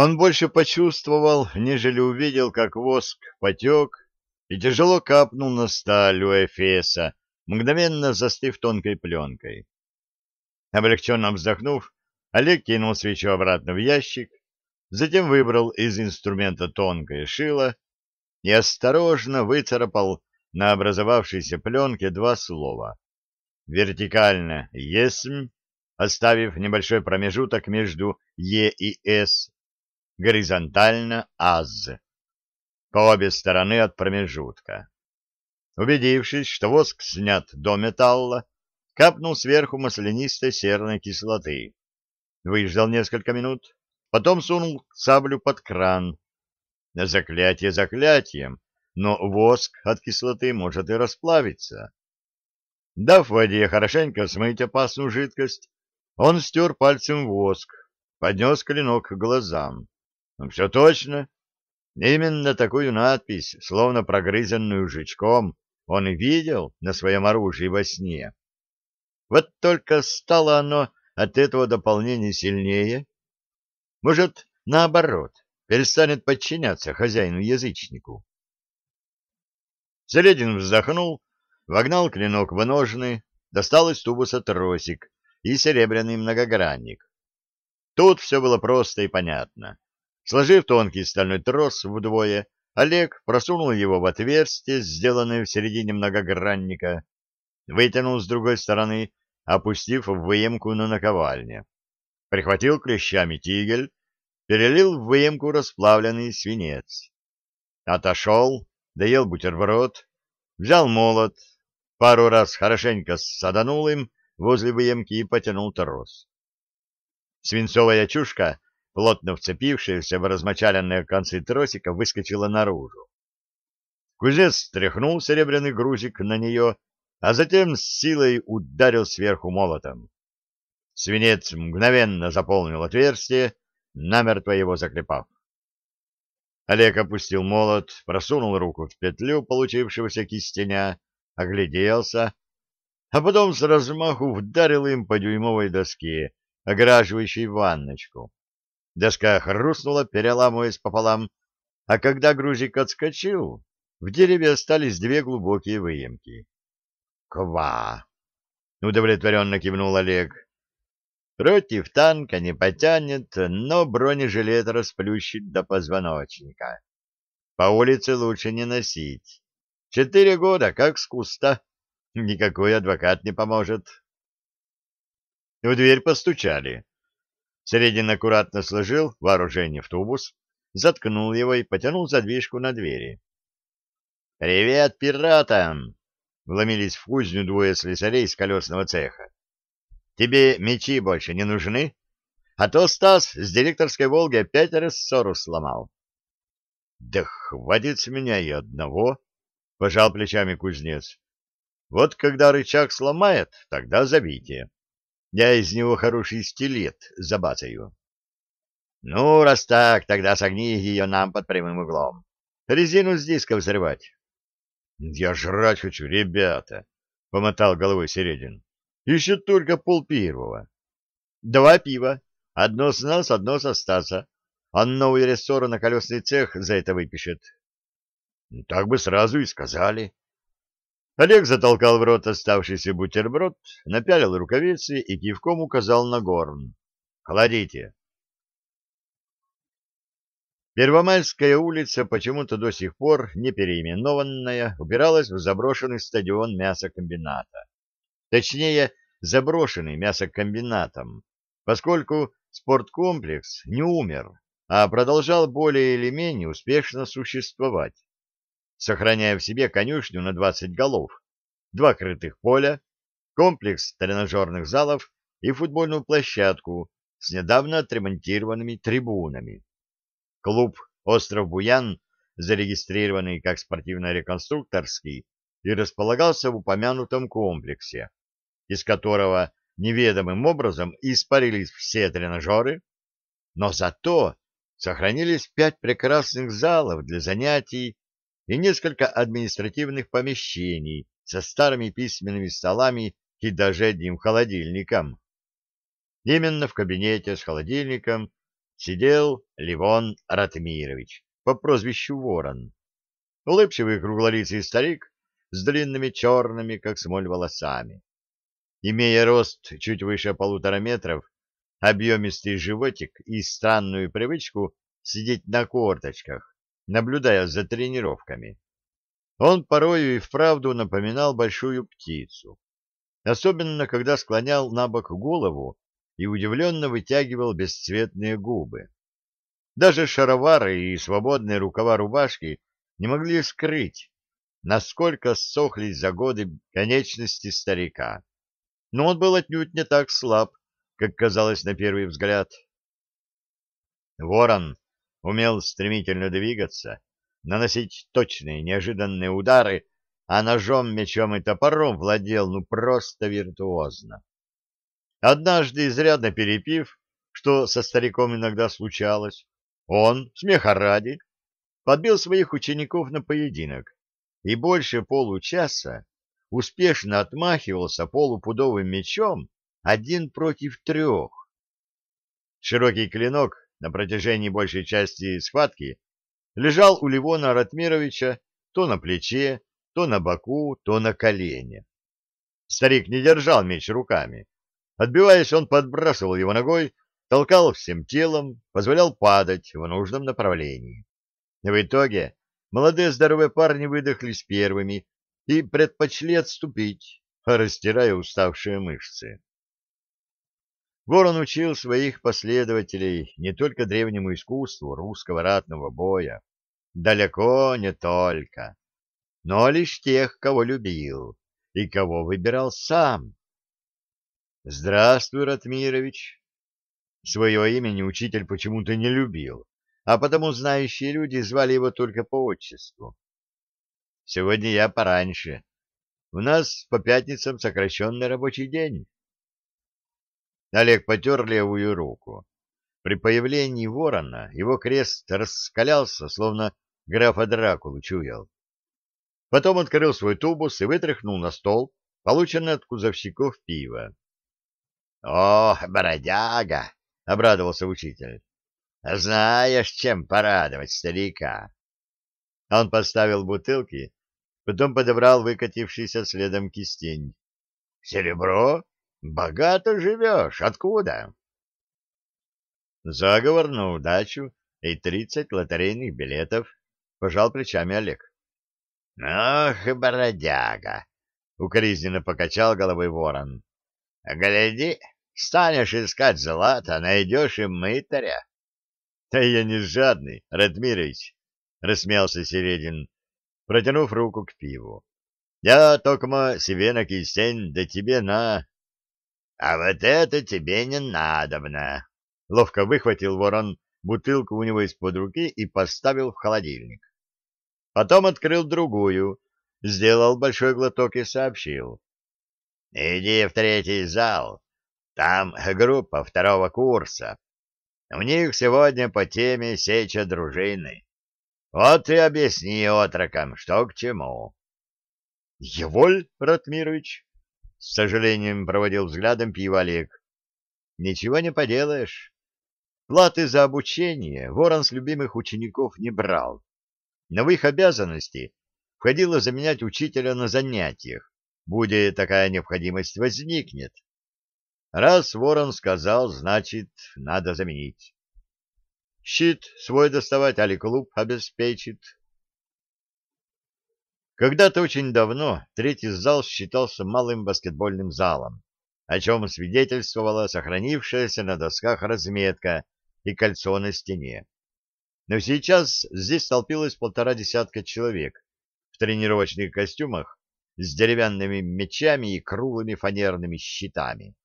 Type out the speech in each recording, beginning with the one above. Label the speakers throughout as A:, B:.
A: Он больше почувствовал, нежели увидел, как воск потек и тяжело капнул на сталь у Эфеса, мгновенно застыв тонкой пленкой. Облегченно вздохнув, Олег кинул свечу обратно в ящик, затем выбрал из инструмента тонкое шило и осторожно выцарапал на образовавшейся пленке два слова. Вертикально «есмь», оставив небольшой промежуток между «е» и «с», горизонтально «аз», по обе стороны от промежутка. Убедившись, что воск снят до металла, капнул сверху маслянистой серной кислоты. Выждал несколько минут, потом сунул саблю под кран. Заклятие заклятием, но воск от кислоты может и расплавиться. Дав воде хорошенько смыть опасную жидкость, он стер пальцем воск, поднес клинок к глазам. Все точно. Именно такую надпись, словно прогрызенную жучком, он и видел на своем оружии во сне. Вот только стало оно от этого дополнения сильнее. Может, наоборот, перестанет подчиняться хозяину-язычнику. Середин вздохнул, вогнал клинок в ножны, достал из тубуса тросик и серебряный многогранник. Тут все было просто и понятно. Сложив тонкий стальной трос вдвое, Олег просунул его в отверстие, сделанное в середине многогранника, вытянул с другой стороны, опустив в выемку на наковальне. Прихватил клещами тигель, перелил в выемку расплавленный свинец. Отошел, доел бутерброд, взял молот, пару раз хорошенько саданул им возле выемки и потянул трос. Свинцовая чушка, плотно вцепившаяся в размочаленные концы тросика, выскочила наружу. Кузнец стряхнул серебряный грузик на нее, а затем с силой ударил сверху молотом. Свинец мгновенно заполнил отверстие, намертво его заклепав. Олег опустил молот, просунул руку в петлю получившегося кистеня, огляделся, а потом с размаху вдарил им по дюймовой доске, ограживающей ванночку. Доска хрустнула, переламываясь пополам, а когда грузик отскочил, в дереве остались две глубокие выемки. «Ква!» — удовлетворенно кивнул Олег. Против танка не потянет, но бронежилет расплющит до позвоночника. По улице лучше не носить. Четыре года, как с куста. Никакой адвокат не поможет. В дверь постучали. Середин аккуратно сложил вооружение в тубус, заткнул его и потянул задвижку на двери. «Привет пиратам!» — вломились в кузню двое слесарей из колесного цеха. Тебе мечи больше не нужны? А то Стас с директорской «Волги» опять рассору сломал. — Да хватит с меня и одного, — пожал плечами кузнец. — Вот когда рычаг сломает, тогда зовите. Я из него хороший стилет забацаю. — Ну, раз так, тогда согни ее нам под прямым углом. Резину с диска взрывать. — Я жрать хочу, ребята, — помотал головой Середин. Еще только пол первого. Два пива. Одно с нас, одно со Стаса. Он новый рессор на колесный цех за это выпишет. Так бы сразу и сказали. Олег затолкал в рот оставшийся бутерброд, напялил рукавицы и кивком указал на горн. «Кладите». Первомайская улица, почему-то до сих пор не переименованная, убиралась в заброшенный стадион мясокомбината. Точнее, заброшенный мясокомбинатом, поскольку спорткомплекс не умер, а продолжал более или менее успешно существовать, сохраняя в себе конюшню на 20 голов, два крытых поля, комплекс тренажерных залов и футбольную площадку с недавно отремонтированными трибунами. Клуб «Остров Буян», зарегистрированный как спортивно-реконструкторский, и располагался в упомянутом комплексе, из которого неведомым образом испарились все тренажеры, но зато сохранились пять прекрасных залов для занятий и несколько административных помещений со старыми письменными столами и даже одним холодильником. Именно в кабинете с холодильником сидел Ливон Ратмирович по прозвищу Ворон. Улыбчивый круглолицый старик с длинными черными, как смоль, волосами. Имея рост чуть выше полутора метров, объемистый животик и странную привычку сидеть на корточках, наблюдая за тренировками. Он порою и вправду напоминал большую птицу, особенно когда склонял на бок голову и удивленно вытягивал бесцветные губы. Даже шаровары и свободные рукава рубашки не могли скрыть, насколько ссохлись за годы конечности старика. Но он был отнюдь не так слаб, как казалось на первый взгляд. Ворон умел стремительно двигаться, наносить точные, неожиданные удары, а ножом, мечом и топором владел ну просто виртуозно. Однажды, изрядно перепив, что со стариком иногда случалось, он, смеха ради, подбил своих учеников на поединок и больше получаса успешно отмахивался полупудовым мечом один против трех. Широкий клинок на протяжении большей части схватки лежал у Ливона Ратмировича то на плече, то на боку, то на колене. Старик не держал меч руками. Отбиваясь, он подбрасывал его ногой, толкал всем телом, позволял падать в нужном направлении. В итоге молодые здоровые парни выдохлись первыми и предпочли отступить, растирая уставшие мышцы. Ворон учил своих последователей не только древнему искусству русского ратного боя, далеко не только, но лишь тех, кого любил и кого выбирал сам. «Здравствуй, Ратмирович!» Свое имя учитель почему-то не любил, а потому знающие люди звали его только по отчеству. «Сегодня я пораньше. У нас по пятницам сокращенный рабочий день». Олег потер левую руку. При появлении ворона его крест раскалялся, словно графа Дракулу чуял. Потом открыл свой тубус и вытряхнул на стол полученное от кузовщиков пиво. — О, бродяга! — обрадовался учитель. — Знаешь, чем порадовать старика? Он поставил бутылки, потом подобрал выкатившийся следом кистень. — Серебро? Богато живешь. Откуда? Заговор на удачу и тридцать лотерейных билетов, пожал плечами Олег. Ах, бродяга! Укоризненно покачал головой ворон. Гляди, станешь искать золото, найдешь и мытаря. Да я не жадный, Радмирович, рассмеялся Середин, протянув руку к пиву. Я токмо себе на кистень, да тебе на... А вот это тебе не надобно. Ловко выхватил ворон бутылку у него из-под руки и поставил в холодильник. Потом открыл другую, сделал большой глоток и сообщил. — Иди в третий зал. Там группа второго курса. У них сегодня по теме сеча дружины. Вот и объясни отрокам, что к чему. — Еволь, Ратмирович, с сожалением проводил взглядом пиво Олег. Ничего не поделаешь. Платы за обучение ворон с любимых учеников не брал. В их обязанности входило заменять учителя на занятиях, будет такая необходимость возникнет. Раз ворон сказал, значит, надо заменить. Щит свой доставать, али клуб обеспечит. Когда-то очень давно третий зал считался малым баскетбольным залом, о чем свидетельствовала сохранившаяся на досках разметка и кольцо на стене. Но сейчас здесь столпилось полтора десятка человек в тренировочных костюмах с деревянными мечами и круглыми фанерными щитами.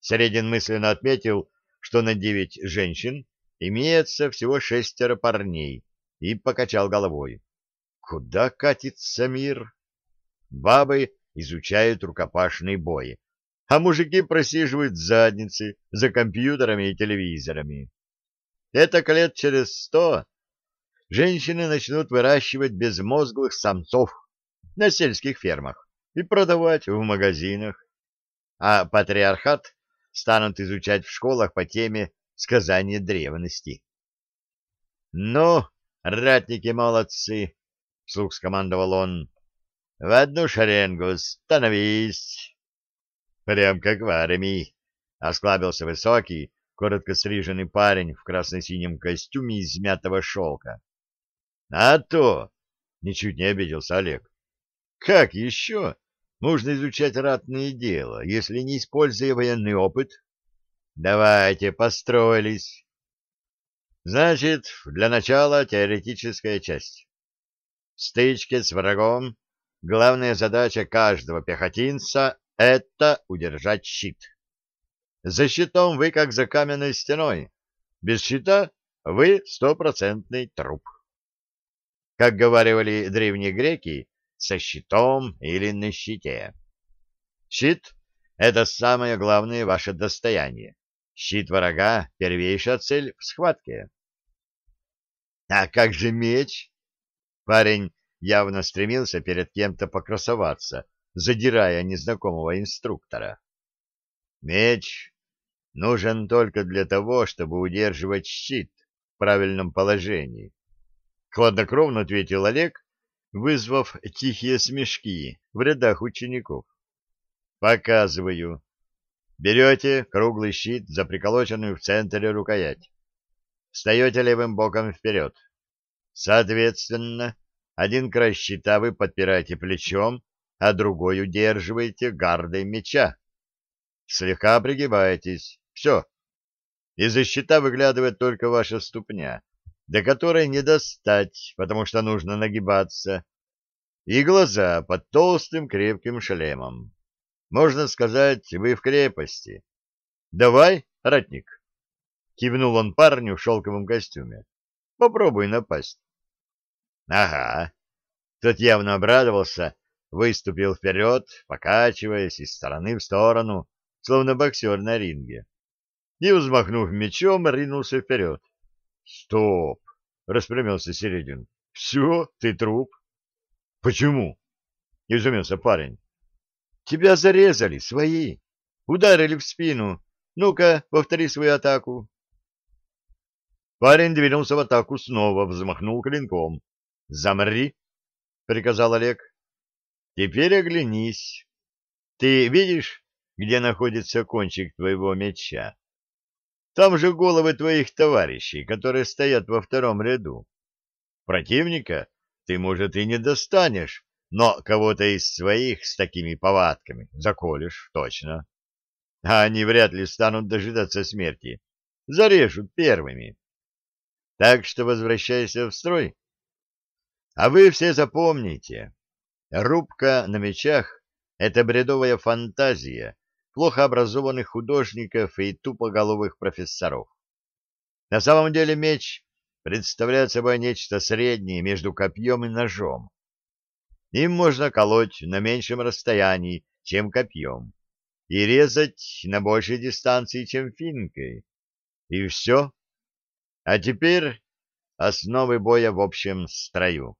A: Середин мысленно отметил, что на девять женщин имеется всего шестеро парней, и покачал головой. Куда катится мир? Бабы изучают рукопашный бой, а мужики просиживают задницы за компьютерами и телевизорами. Это лет через сто женщины начнут выращивать безмозглых самцов на сельских фермах и продавать в магазинах, а патриархат станут изучать в школах по теме сказание древности. — Ну, ратники молодцы, — вслух скомандовал он, — в одну шеренгу становись. — Прям как в армии, — осклабился высокий, коротко стриженный парень в красно-синем костюме из мятого шелка. — А то! — ничуть не обиделся Олег. — Как еще можно изучать ратное дело, если не используя военный опыт? Давайте, построились. Значит, для начала теоретическая часть. Стычке с врагом главная задача каждого пехотинца — это удержать щит. За щитом вы как за каменной стеной. Без щита вы стопроцентный труп. Как говаривали древние греки, со щитом или на щите. Щит — это самое главное ваше достояние. Щит врага — первейшая цель в схватке. А как же меч? Парень явно стремился перед кем-то покрасоваться, задирая незнакомого инструктора. Меч нужен только для того, чтобы удерживать щит в правильном положении. Хладнокровно ответил Олег, вызвав тихие смешки в рядах учеников. Показываю. Берете круглый щит за приколоченную в центре рукоять. Встаете левым боком вперед. Соответственно, один край щита вы подпираете плечом, а другой удерживаете гардой меча. Слегка пригибаетесь. Все. Из-за щита выглядывает только ваша ступня, до которой не достать, потому что нужно нагибаться, и глаза под толстым крепким шлемом. Можно сказать, вы в крепости. Давай, ратник. Кивнул он парню в шелковом костюме. Попробуй напасть. Ага. Тот явно обрадовался, выступил вперед, покачиваясь из стороны в сторону, словно боксер на ринге. И, взмахнув мечом, ринулся вперед. Стоп! Распрямился Середин. Все, ты труп. Почему? Изумился парень. Тебя зарезали, свои. Ударили в спину. Ну-ка, повтори свою атаку. Парень двинулся в атаку снова, взмахнул клинком. «Замри!» — приказал Олег. «Теперь оглянись. Ты видишь, где находится кончик твоего меча? Там же головы твоих товарищей, которые стоят во втором ряду. Противника ты, может, и не достанешь, но кого-то из своих с такими повадками заколешь, точно. А они вряд ли станут дожидаться смерти. Зарежут первыми. Так что возвращайся в строй. А вы все запомните, рубка на мечах — это бредовая фантазия, плохо образованных художников и тупоголовых профессоров. На самом деле меч представляет собой нечто среднее между копьем и ножом. Им можно колоть на меньшем расстоянии, чем копьем, и резать на большей дистанции, чем финкой. И все. А теперь основы боя в общем строю.